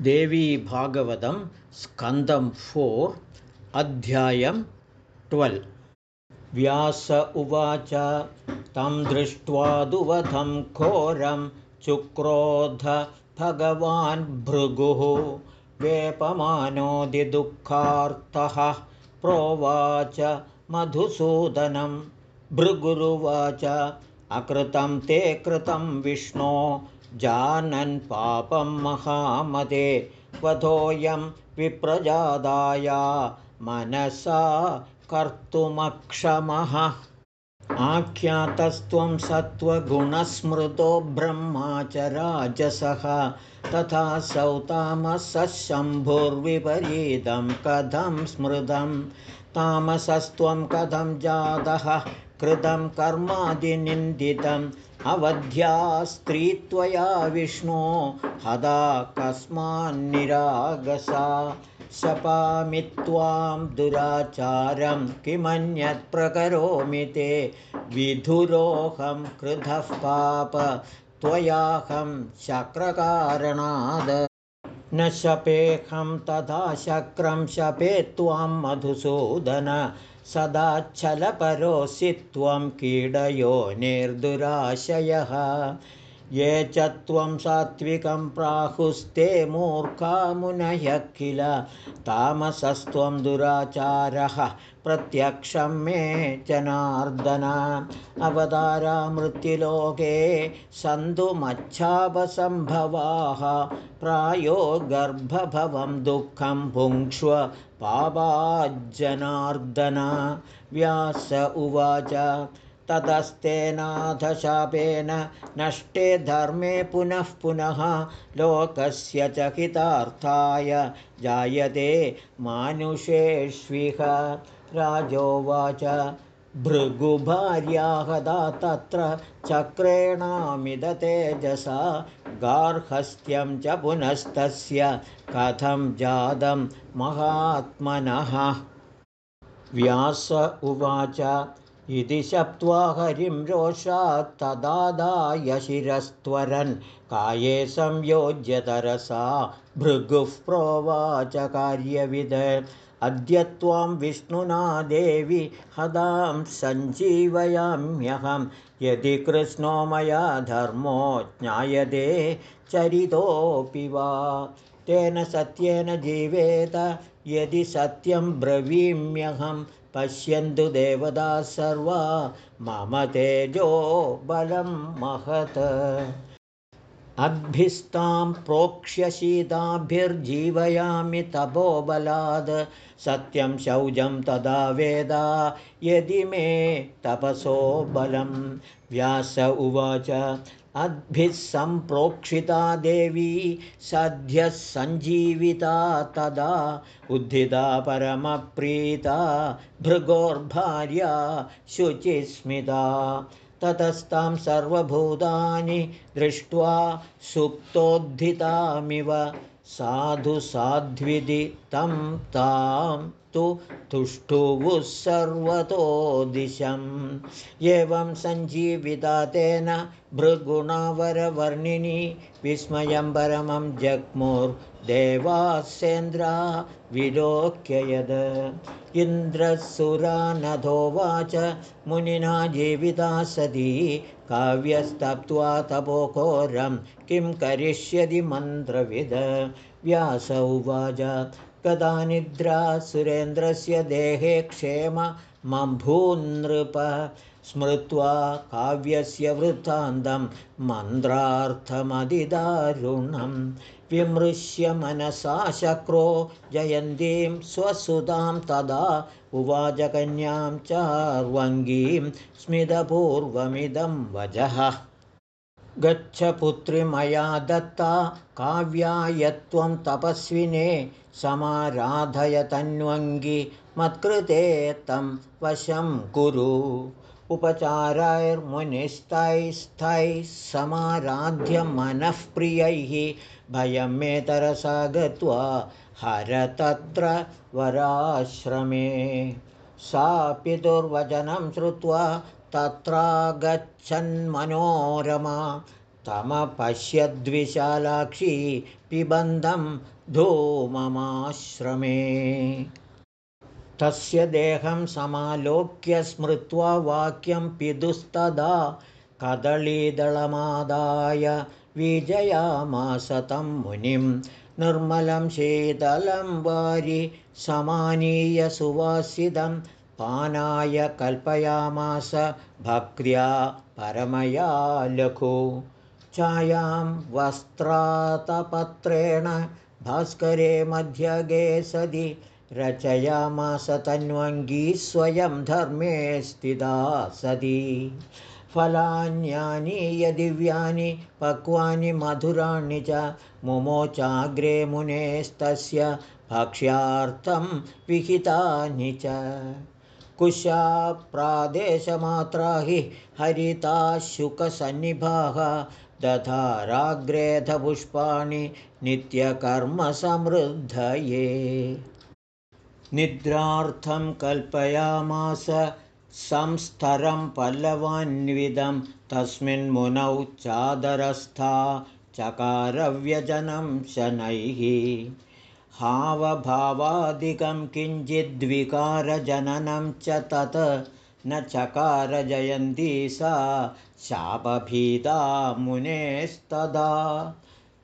देवी भागवतं स्कन्दं फोर् अध्यायं ट्वेल्। व्यास उवाच तं दृष्ट्वा दुवधं घोरं चुक्रोध भगवान् भृगुः वेपमानोदिदुःखार्तः प्रोवाच मधुसूदनं। भृगुरुवाच अकृतं ते कृतं विष्णो जानन् पापं महामते वधोऽयं विप्रजादाया मनसा कर्तुमक्षमः। आख्यातस्त्वं सत्त्वगुणस्मृतो ब्रह्मा च राजसः तथा सौतामसः शम्भुर्विपरीतं कथं स्मृतं तामसस्त्वं कथं जातः कृतं कर्मादिनिन्दितम्। अवध्या स्त्रीत्वया विष्णो हदा कस्मान्निरागसा शपामि त्वां दुराचारं किमन्यत् प्रकरोमि ते? विधुरोऽहं कृतः पाप त्वयाहं शक्रकारणाद्। न शपेऽहं तथा शक्रं शपे त्वां मधुसूदन सदाच्छलपरोऽसि त्वं कीडयो निर्दुराशयः ये च त्वं सात्विकं प्राहुस्ते मूर्खामुनयः किल तामसस्त्वं दुराचारः प्रत्यक्षं मे जनार्दन। अवतारा मृत्युलोके सन्तुमच्छापसम्भवाः। प्रायो गर्भभवं दुःखं भुङ्क्ष्व पापाज्जनार्दन। व्यास उवाच ततस्तेनाथशापेन नष्टे धर्मे पुनः पुनः लोकस्य च हितार्थाय जायते मानुषेष्विह राजोवाच भृगुभार्याहदा तत्र चक्रेणामिदतेजसा गार्हस्थ्यं च पुनस्तस्य कथं जातं महात्मनः। व्यास उवाच इति शप्त्वा हरिं रोषात् तदादाय शिरस्त्वरन् काये संयोज्यतरसा भृगुः प्रोवाच कार्यविद अद्य त्वां विष्णुना देवि हदां सञ्जीवयाम्यहं। यदि कृष्णो मया धर्मो ज्ञायते चरितोऽपि वा। तेन सत्येन जीवेत यदि सत्यं ब्रवीम्यहं पश्यन्तु देवता सर्वा मम तेजो बलं महत् अद्भिस्तां प्रोक्ष्य शीताभिर्जीवयामि तपोबलाद् सत्यं शौचं तदा वेदा यदि मे तपसो बलं। व्यास उवाच अद्भिः सम्प्रोक्षिता देवी सद्यः सञ्जीविता तदा। उद्धिता परमप्रीता भृगोर्भार्या शुचिस्मिता ततस्तां सर्वभूतानि दृष्ट्वा सुप्तोद्धितामिव साधु साध्विधि तं तां तु तुष्टुवुः सर्वतो दिशम्। एवं सञ्जीविता तेन भृगुणवरवर्णिनी विस्मयं परमं जग्मुर्देवासेन्द्रा विलोक्य यद इन्द्रसुरानधोवाच मुनिना जीविता सती काव्यस्तप्त्वा तपोघोरं किं करिष्यति मन्त्रविद व्यास उवाच कदा निद्रा सुरेन्द्रस्य देहे क्षेम मम्भून्नृप स्मृत्वा काव्यस्य वृत्तान्तं मन्त्रार्थमधिदारुणं। विमृश्य मनसा शक्रो जयन्तीं स्वसुतां तदा उवाचकन्यां चार्वङ्गीं स्मितपूर्वमिदं वजः गच्छ पुत्रि मया दत्ता काव्यायत्वं तपस्विने समाराधय तन्वङ्गि मत्कृते तं वशं कुरु। उपचारैर्मुनिस्तैस्थैः समाराध्य मनःप्रियैः भयं मे तरसा गत्वा हर तत्र वराश्रमे। सापि दुर्वचनं श्रुत्वा तत्रागच्छन्मनोरमा तमपश्यद्विशालाक्षी पिबन्धं धूममाश्रमे। तस्य देहं समालोक्य स्मृत्वा वाक्यं पितुस्तदा कदलीदलमादाय विजयामासतं मुनिं निर्मलं शीतलं वारि समानीय सुवासितं पानाय कल्पयामास भक्र्या परमया लघु। छायां वस्त्रातपत्रेण भास्करे मध्यगे सदि रचयामास तन्वङ्गी स्वयं धर्मे स्थिता सती फलान्यानि दिव्यानि पक्वानि मधुराणि च मुमोचाग्रे मुनेस्तस्य भक्ष्यार्थं विहितानि च कुशा प्रादेशमात्रा हि हरिता शुकसन्निभाः दधाराग्रेधपुष्पाणि नित्यकर्मसमृद्धये। निद्रार्थं कल्पयामास संस्तरं पल्लवान्विदं तस्मिन्मुनौ चादरस्था चकारव्यजनं शनैः हावभावादिकं किञ्चिद्विकारजननं च तत् न चकारजयन्ती सा शापभीता मुनेस्तदा।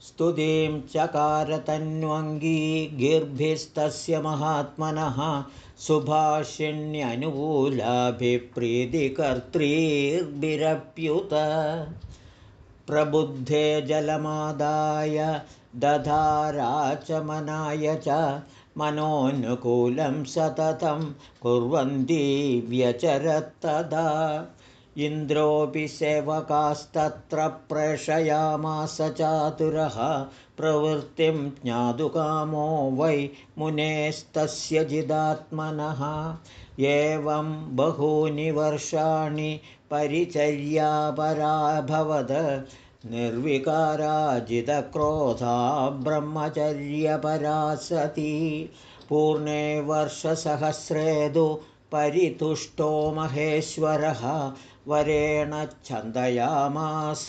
स्तुतिं चकारतन्वङ्गी गिर्भिस्तस्य महात्मनः सुभाषिण्यनुकूलाभिप्रीतिकर्तृर्भिरप्युत प्रबुद्धे जलमादाय दधाराचमनाय च मनोनुकूलं सततं कुर्वन्ती व्यचरत्तदा इन्द्रोऽपि सेवकास्तत्र प्रेषयामास चातुरः प्रवृत्तिं ज्ञातुकामो वै मुनेस्तस्य जिदात्मनः। एवं बहूनि वर्षाणि परिचर्यापराभवद निर्विकाराजितक्रोधा ब्रह्मचर्यपरा सती पूर्णे वर्षसहस्रेदु परितुष्टो महेश्वरः। वरेण छन्दयामास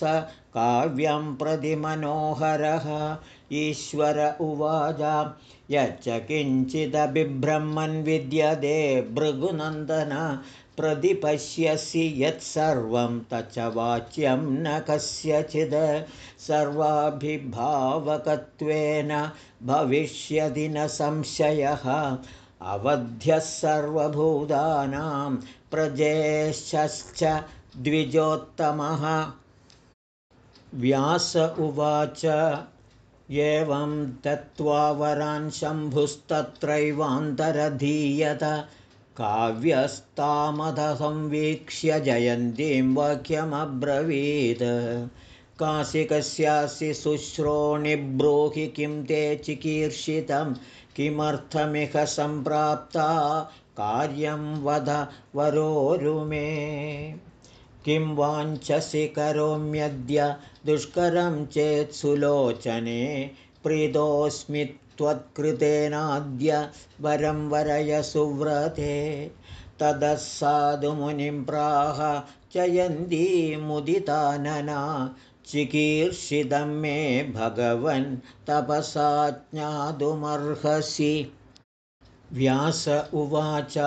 काव्यं प्रतिमनोहरः ईश्वर उवाच यच्च किञ्चिदभिब्रह्मन् विद्यते भृगुनन्दन प्रतिपश्यसि यत्सर्वं तच्च वाच्यं न कस्यचिद्। सर्वाभिभावकत्वेन भविष्यति न संशयः। अवध्यः सर्वभूतानां प्रजेश्च द्विजोत्तमः। व्यास उवाच एवं दत्त्वा वरान् शम्भुस्तत्रैवान्तरधीयत काव्यस्तामधसंवीक्ष्य जयन्तीं वाक्यमब्रवीत्। काशिकस्यासि शुश्रोणिब्रूहि किं ते चिकीर्षितं किमर्थमिह सम्प्राप्ता कार्यं वद वरोरुमे किं वाञ्छसि करोम्यद्य दुष्करं चेत् सुलोचने प्रीतोऽस्मि त्वत्कृतेनाद्य वरं वरय सुव्रते। ततः साधुमुनिं प्राह मुदितानना चिकीर्षितं मे भगवन् तपसा ज्ञातुमर्हसि। व्यास उवाच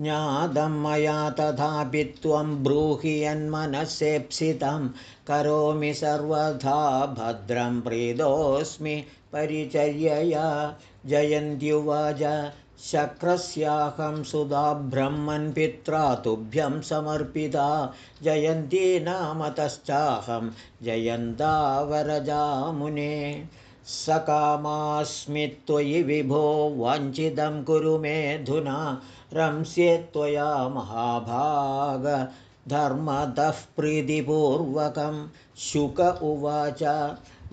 ज्ञातं मया तथापि त्वं ब्रूहि यन्मनसेप्सितं करोमि सर्वथा भद्रं प्रीतोऽस्मि परिचर्यया। जयन्त्युवाच शक्रस्याहं सुधा ब्रह्मन् पित्रा तुभ्यं समर्पिता। जयन्ती नामतश्चाहं जयन्तावरजामुने। सकामास्मि त्वयि विभो वाञ्छितं कुरु मेऽधुना रंस्ये त्वया महाभागधर्मतः प्रीतिपूर्वकं शुक उवाच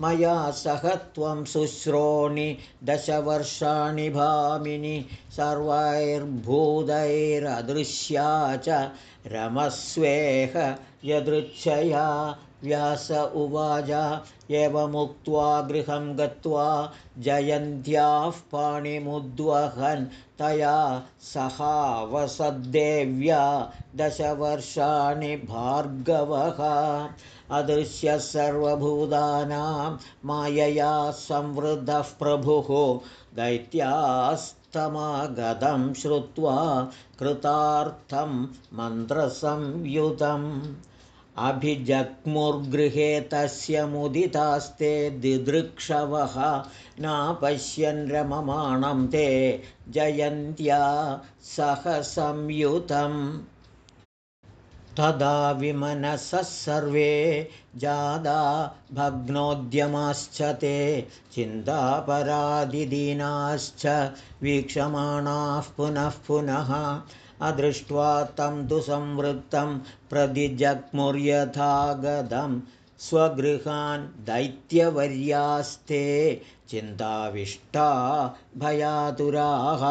मया सह त्वं शुश्रोणि दशवर्षाणि भामिनि सर्वैर्भूतैरदृश्या च रमस्वेह यदृच्छया व्यास उवाच एवमुक्त्वा गृहं गत्वा जयन्त्याः पाणिमुद्वहन्। तया सहावसद्देव्या दशवर्षाणि भार्गवः। अदृश्य सर्वभूतानां मायया संवृद्धः प्रभुः दैत्यास्तमागतं श्रुत्वा कृतार्थं मन्त्रसंयुतम्। अभिजग्मुर्गृहे तस्य मुदितास्ते दिदृक्षवः नापश्यन् रममाणं ते जयन्त्या सह संयुतम् तदा विमनसः सर्वे जादा भग्नोद्यमाश्च ते चिन्तापरादिदीनाश्च वीक्षमाणाः पुनः पुनः अदृष्ट्वा तं दुसंवृत्तं प्रदिजग्मुर्यथागतं स्वगृहान् दैत्यवर्यास्ते चिन्ताविष्टा भयातुराः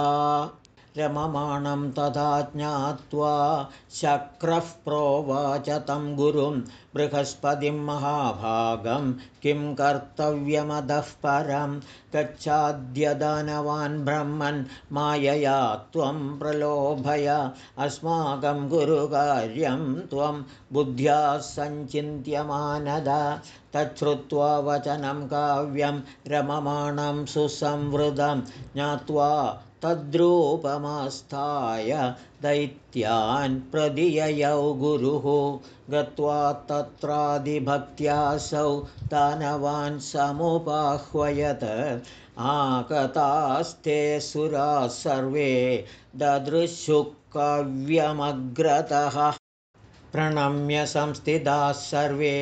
रममाणं तथा ज्ञात्वा शक्रः प्रोवाच तं गुरुं बृहस्पतिं महाभागं किं कर्तव्यमदः परं गच्छाद्यदानवान् ब्रह्मन् मायया त्वं प्रलोभय अस्माकं गुरुकार्यं त्वं बुद्ध्या सञ्चिन्त्यमानद तच्छ्रुत्वा वचनं काव्यं रममाणं सुसंवृतं ज्ञात्वा तद्रूपमास्थाय दैत्यान् प्रदिययौ गुरुः गत्वा तत्रादिभक्त्यासौ दानवान् समुपाह्वयत्। आकतास्ते सुराः सर्वे ददृशुकाव्यमग्रतः प्रणम्य संस्थिताः सर्वे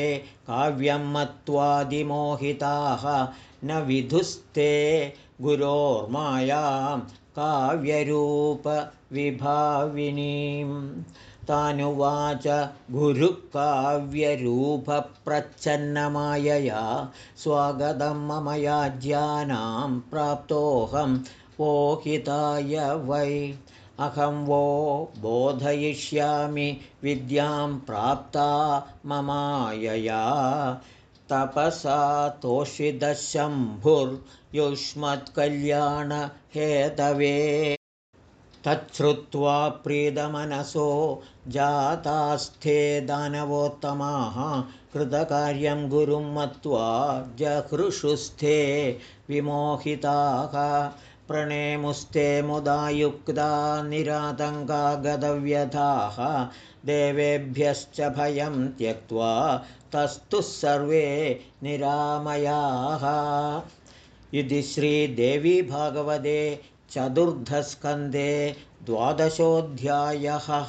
काव्यं मत्वादिमोहिताः न विधुस्ते गुरोर्मायां काव्यरूपविभाविनीं तानुवाच गुरुकाव्यरूपप्रच्छन्नमायया स्वागतं मम याज्यानां प्राप्तोऽहं पोहिताय वै अहं वो बोधयिष्यामि विद्यां प्राप्ता ममायया। तपसा तोषिदशम्भुर्युष्मत्कल्याणहेतवे। तच्छ्रुत्वा प्रीतमनसो जातास्थे दानवोत्तमाः कृतकार्यं गुरुं मत्वा जहृषुस्थे विमोहिताः प्रणेमुस्ते मुदायुक्ता निरातङ्का गतव्यथाः। देवेभ्यश्च भयं त्यक्त्वा तस्तु सर्वे निरामयाः। इति श्रीदेवी भागवते चतुर्धस्कन्धे द्वादशोऽध्यायः